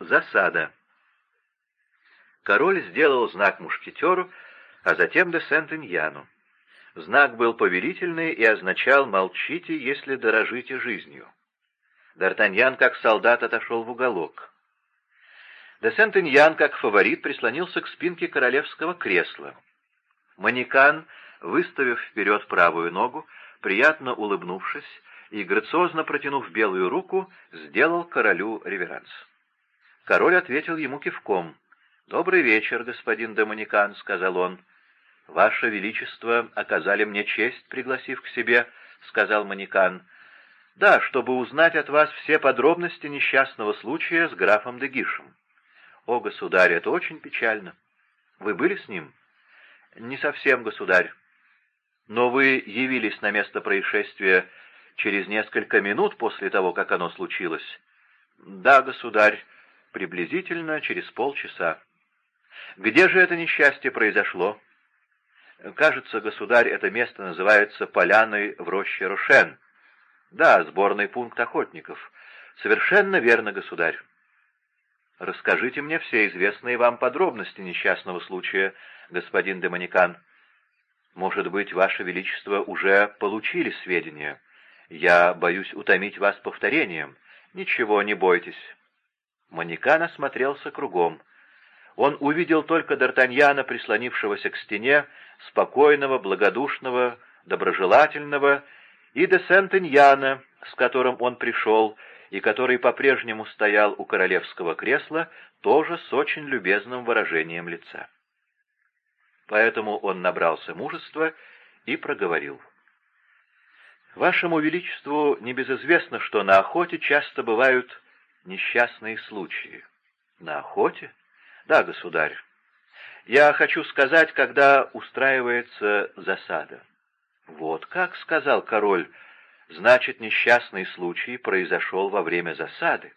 Засада. Король сделал знак мушкетеру, а затем де Сент-Иньяну. Знак был повелительный и означал «молчите, если дорожите жизнью». Д'Артаньян, как солдат, отошел в уголок. Де Сент-Иньян, как фаворит, прислонился к спинке королевского кресла. Манекан, выставив вперед правую ногу, приятно улыбнувшись и грациозно протянув белую руку, сделал королю реверанс. Король ответил ему кивком. «Добрый вечер, господин Доминикан», — сказал он. «Ваше Величество оказали мне честь, пригласив к себе», — сказал Манекан. «Да, чтобы узнать от вас все подробности несчастного случая с графом Дегишем». «О, государь, это очень печально. Вы были с ним?» «Не совсем, государь. Но вы явились на место происшествия через несколько минут после того, как оно случилось?» «Да, государь, приблизительно через полчаса». Где же это несчастье произошло? Кажется, государь, это место называется Поляной в роще Рошен. Да, сборный пункт охотников. Совершенно верно, государь. Расскажите мне все известные вам подробности несчастного случая, господин Демоникан. Может быть, ваше величество уже получили сведения. Я боюсь утомить вас повторением. Ничего, не бойтесь. Манекан осмотрелся кругом. Он увидел только Д'Артаньяна, прислонившегося к стене, спокойного, благодушного, доброжелательного, и де Сент-Иньяна, с которым он пришел, и который по-прежнему стоял у королевского кресла, тоже с очень любезным выражением лица. Поэтому он набрался мужества и проговорил. «Вашему Величеству небезызвестно, что на охоте часто бывают несчастные случаи». «На охоте?» Да, государь. Я хочу сказать, когда устраивается засада. Вот как, — сказал король, — значит, несчастный случай произошел во время засады.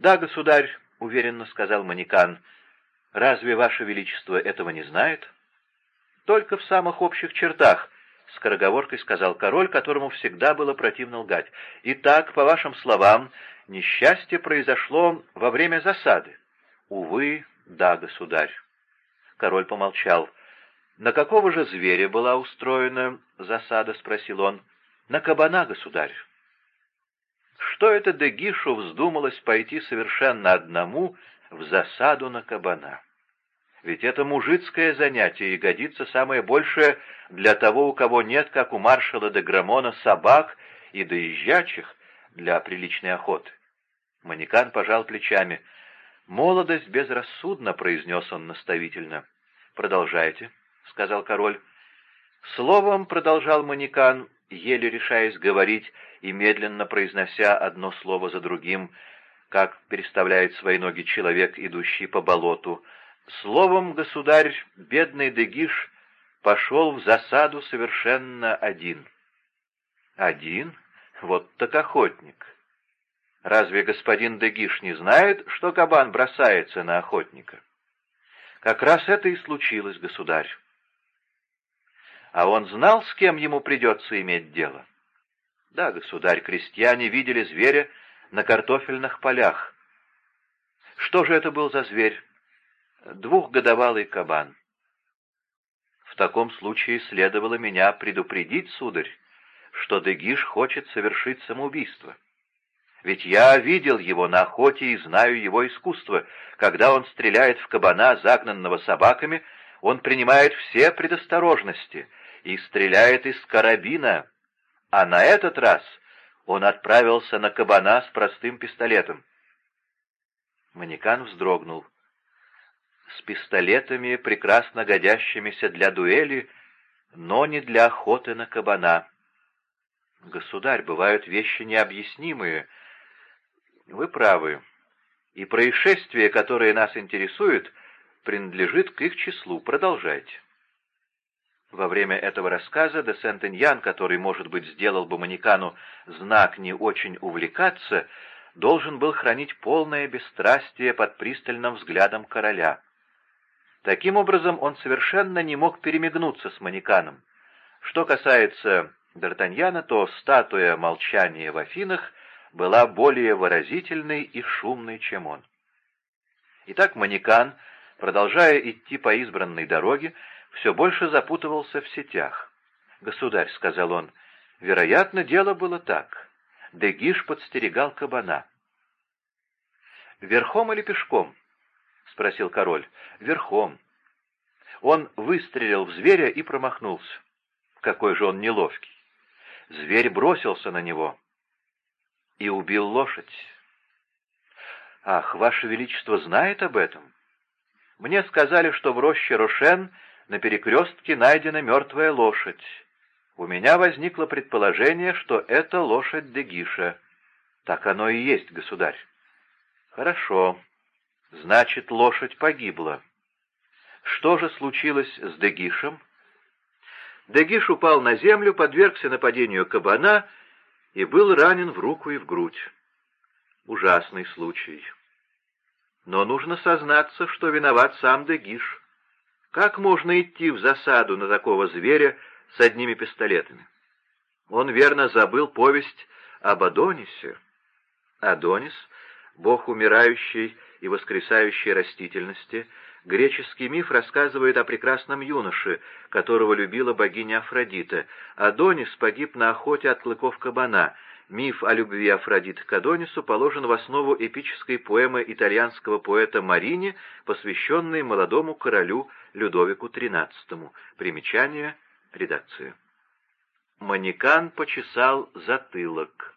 Да, государь, — уверенно сказал Манекан, — разве ваше величество этого не знает? Только в самых общих чертах, — скороговоркой сказал король, которому всегда было противно лгать. Итак, по вашим словам, несчастье произошло во время засады. Увы, «Да, государь». Король помолчал. «На какого же зверя была устроена засада?» — спросил он. «На кабана, государь». Что это Дегишу вздумалось пойти совершенно одному в засаду на кабана? Ведь это мужицкое занятие и годится самое большее для того, у кого нет, как у маршала де Грамона, собак и доезжачих для приличной охоты. Манекан пожал плечами — «Молодость безрассудна», — произнес он наставительно. «Продолжайте», — сказал король. Словом, продолжал Манекан, еле решаясь говорить и медленно произнося одно слово за другим, как переставляет свои ноги человек, идущий по болоту. Словом, государь, бедный Дегиш пошел в засаду совершенно один. Один? Вот так охотник. Разве господин Дегиш не знает, что кабан бросается на охотника? Как раз это и случилось, государь. А он знал, с кем ему придется иметь дело? Да, государь, крестьяне видели зверя на картофельных полях. Что же это был за зверь? Двухгодовалый кабан. В таком случае следовало меня предупредить, сударь, что Дегиш хочет совершить самоубийство. Ведь я видел его на охоте и знаю его искусство. Когда он стреляет в кабана, загнанного собаками, он принимает все предосторожности и стреляет из карабина. А на этот раз он отправился на кабана с простым пистолетом. Манекан вздрогнул. С пистолетами, прекрасно годящимися для дуэли, но не для охоты на кабана. Государь, бывают вещи необъяснимые — вы правы. И происшествие, которое нас интересует, принадлежит к их числу. Продолжайте. Во время этого рассказа де Сент-Иньян, который, может быть, сделал бы Манекану знак не очень увлекаться, должен был хранить полное бесстрастие под пристальным взглядом короля. Таким образом, он совершенно не мог перемигнуться с Манеканом. Что касается Д'Артаньяна, то статуя молчания в Афинах была более выразительной и шумной, чем он. Итак, Манекан, продолжая идти по избранной дороге, все больше запутывался в сетях. «Государь», — сказал он, — «вероятно, дело было так. Дегиш подстерегал кабана». «Верхом или пешком?» — спросил король. «Верхом». Он выстрелил в зверя и промахнулся. Какой же он неловкий. Зверь бросился на него и убил лошадь. «Ах, Ваше Величество знает об этом?» «Мне сказали, что в роще Рошен на перекрестке найдена мертвая лошадь. У меня возникло предположение, что это лошадь Дегиша. Так оно и есть, государь». «Хорошо. Значит, лошадь погибла. Что же случилось с Дегишем?» Дегиш упал на землю, подвергся нападению кабана и был ранен в руку и в грудь. Ужасный случай. Но нужно сознаться, что виноват сам Дегиш. Как можно идти в засаду на такого зверя с одними пистолетами? Он верно забыл повесть об Адонисе. Адонис, бог умирающей и воскресающей растительности, Греческий миф рассказывает о прекрасном юноше, которого любила богиня Афродита. Адонис погиб на охоте от клыков кабана. Миф о любви Афродиты к Адонису положен в основу эпической поэмы итальянского поэта Марини, посвященной молодому королю Людовику XIII. Примечание редакции. Манекан почесал затылок.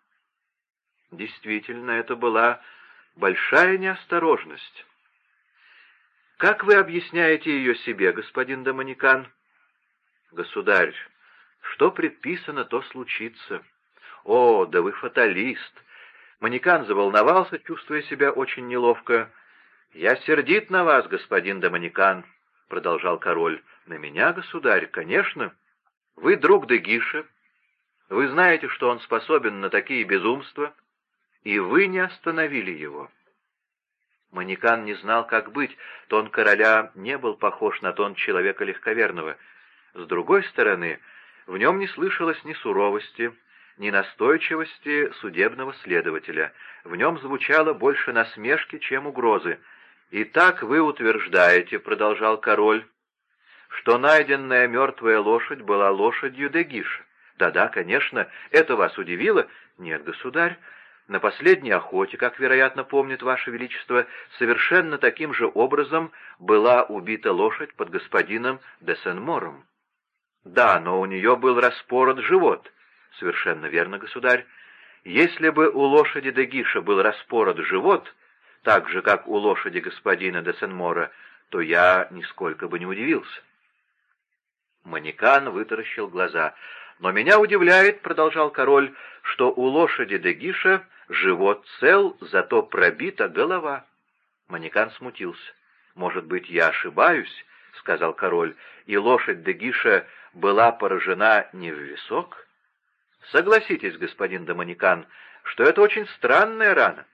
Действительно, это была большая неосторожность. Как вы объясняете ее себе, господин Доманикан? Государь, что предписано, то случится. О, да вы фаталист! Манекан заволновался, чувствуя себя очень неловко. «Я сердит на вас, господин Доманикан», — продолжал король. «На меня, государь, конечно. Вы друг Дегиша. Вы знаете, что он способен на такие безумства, и вы не остановили его». Манекан не знал, как быть. Тон короля не был похож на тон человека легковерного. С другой стороны, в нем не слышалось ни суровости, ни настойчивости судебного следователя. В нем звучало больше насмешки, чем угрозы. «Итак вы утверждаете, — продолжал король, — что найденная мертвая лошадь была лошадью Дегиша. Да-да, конечно, это вас удивило? Нет, государь, на последней охоте, как, вероятно, помнит Ваше Величество, совершенно таким же образом была убита лошадь под господином де Сен-Мором. Да, но у нее был распорот живот. Совершенно верно, государь. Если бы у лошади де Гиша был распорот живот, так же, как у лошади господина де Сен-Мора, то я нисколько бы не удивился. Манекан вытаращил глаза. «Но меня удивляет, — продолжал король, — что у лошади Дегиша живот цел, зато пробита голова». Манекан смутился. «Может быть, я ошибаюсь?» — сказал король, — «и лошадь Дегиша была поражена не в висок?» «Согласитесь, господин Доманикан, что это очень странная рана».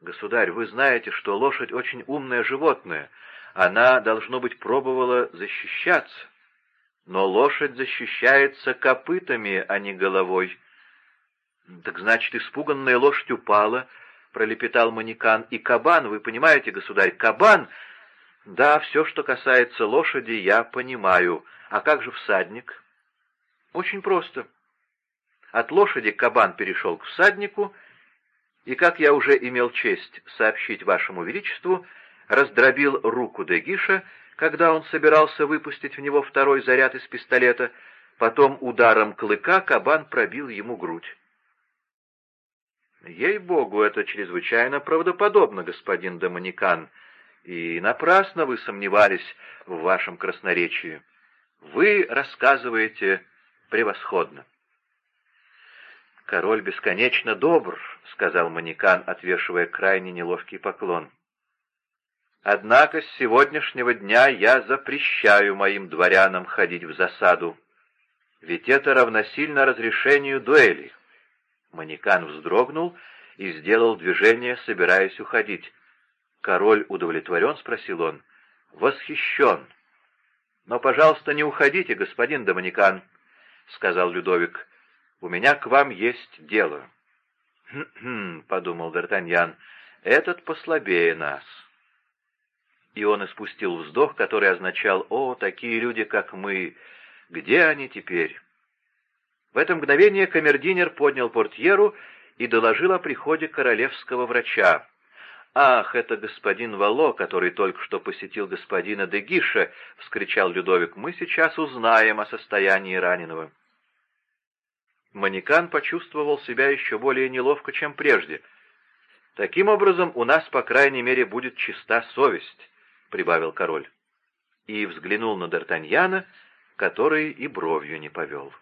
«Государь, вы знаете, что лошадь очень умное животное. Она, должно быть, пробовала защищаться. Но лошадь защищается копытами, а не головой. — Так значит, испуганная лошадь упала, — пролепетал манекан. — И кабан, вы понимаете, государь, кабан... — Да, все, что касается лошади, я понимаю. А как же всадник? — Очень просто. От лошади кабан перешел к всаднику, и, как я уже имел честь сообщить вашему величеству, раздробил руку Дегиша, когда он собирался выпустить в него второй заряд из пистолета, потом ударом клыка кабан пробил ему грудь. «Ей-богу, это чрезвычайно правдоподобно, господин Доманикан, и напрасно вы сомневались в вашем красноречии. Вы рассказываете превосходно». «Король бесконечно добр», — сказал Манекан, отвешивая крайне неловкий поклон. Однако с сегодняшнего дня я запрещаю моим дворянам ходить в засаду, ведь это равносильно разрешению дуэли. Манекан вздрогнул и сделал движение, собираясь уходить. «Король удовлетворен?» — спросил он. «Восхищен». «Но, пожалуйста, не уходите, господин Доманикан», — сказал Людовик. «У меня к вам есть дело». «Хм-хм», — подумал Д'Артаньян, — «этот послабее нас». И он испустил вздох, который означал «О, такие люди, как мы! Где они теперь?» В это мгновение камердинер поднял портьеру и доложил о приходе королевского врача. «Ах, это господин Вало, который только что посетил господина Дегиша!» — вскричал Людовик. «Мы сейчас узнаем о состоянии раненого». Манекан почувствовал себя еще более неловко, чем прежде. «Таким образом, у нас, по крайней мере, будет чиста совесть», — прибавил король. И взглянул на Д'Артаньяна, который и бровью не повел.